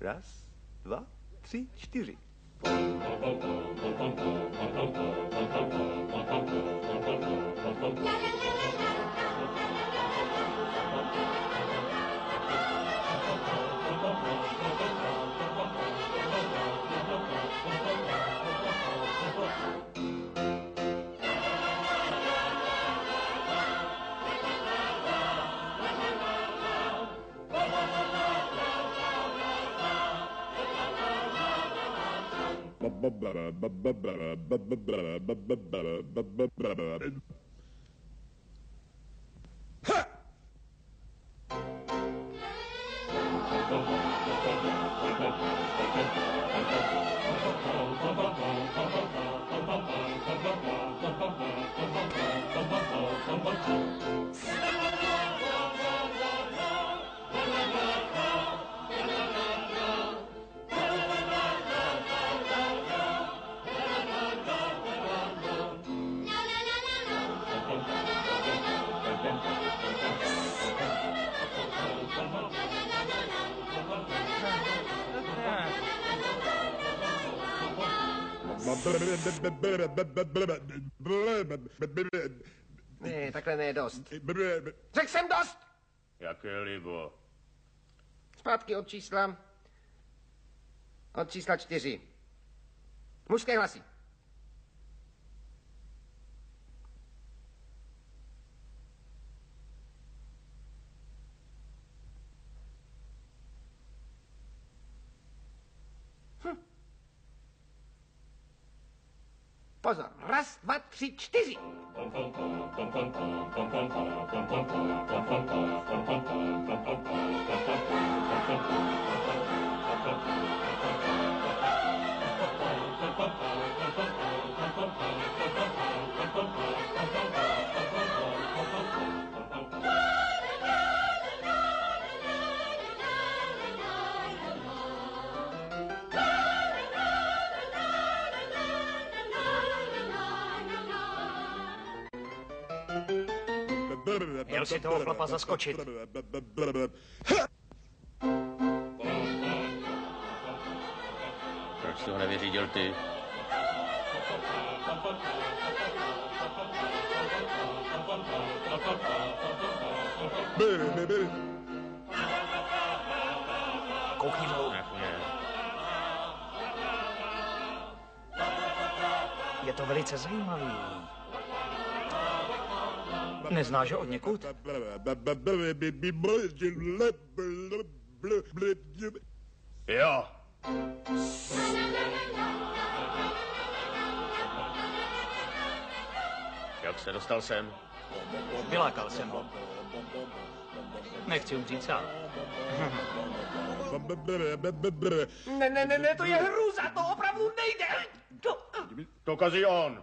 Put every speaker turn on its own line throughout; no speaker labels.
Raz, dva, tři, čtyři. Ha!
Ne, takhle ne, dost. Řekl jsem dost!
Jaké libo?
Zpátky od čísla. Od čísla čtyři. Mužské hlasy. Pozor, raz, dva, tři, čtyři.
Měl si toho chlapa zaskočit.
Proč jsi ho nevyřídil ty?
Koukni
ne.
Je to velice zajímavý. Neznáš ho od někud?
Jo. Jak se dostal sem?
Vylákal jsem ho. Nechci umřít sám.
Ne, ne, ne, ne, to je hruza, to opravdu nejde. To...
To kazí on.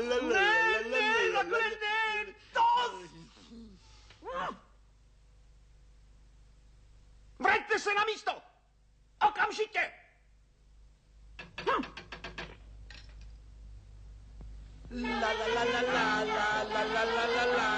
ne, takhle ne, dost! Vraťte se na místo! Okamžitě! Hm.
La la la la la la la la la la la la la